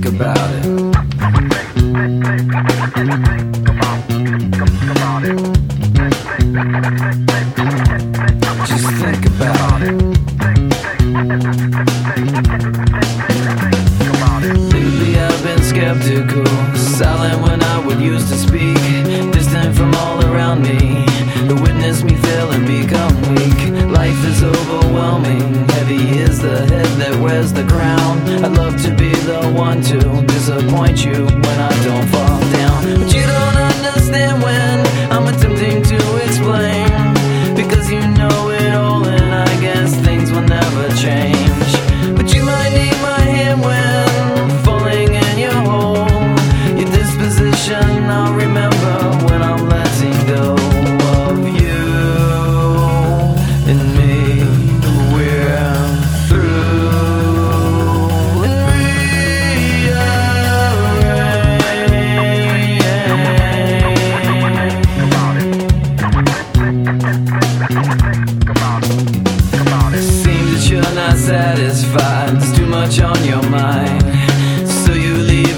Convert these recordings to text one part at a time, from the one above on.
think about it. Just think about it. Lately I've been skeptical, silent when I would used to speak. one to disappoint you when I don't fall down. But you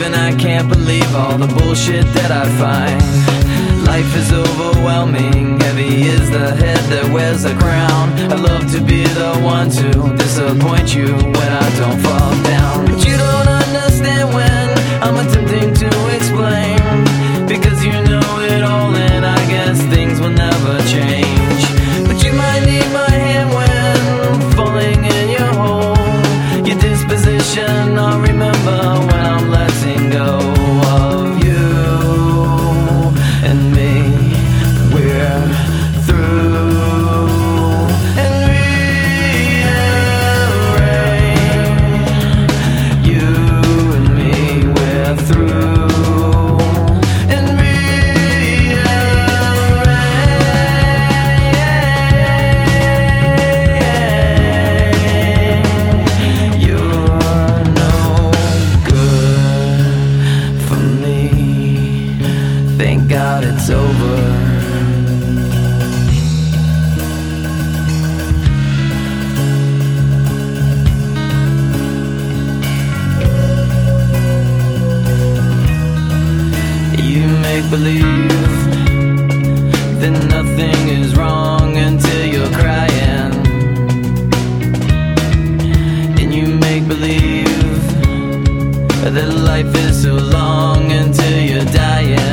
and I can't believe all the bullshit that I find. Life is overwhelming, heavy is the head that wears the crown. I love to be the one to disappoint you when I don't fall down. make believe that nothing is wrong until you're crying. And you make believe that life is so long until you're dying.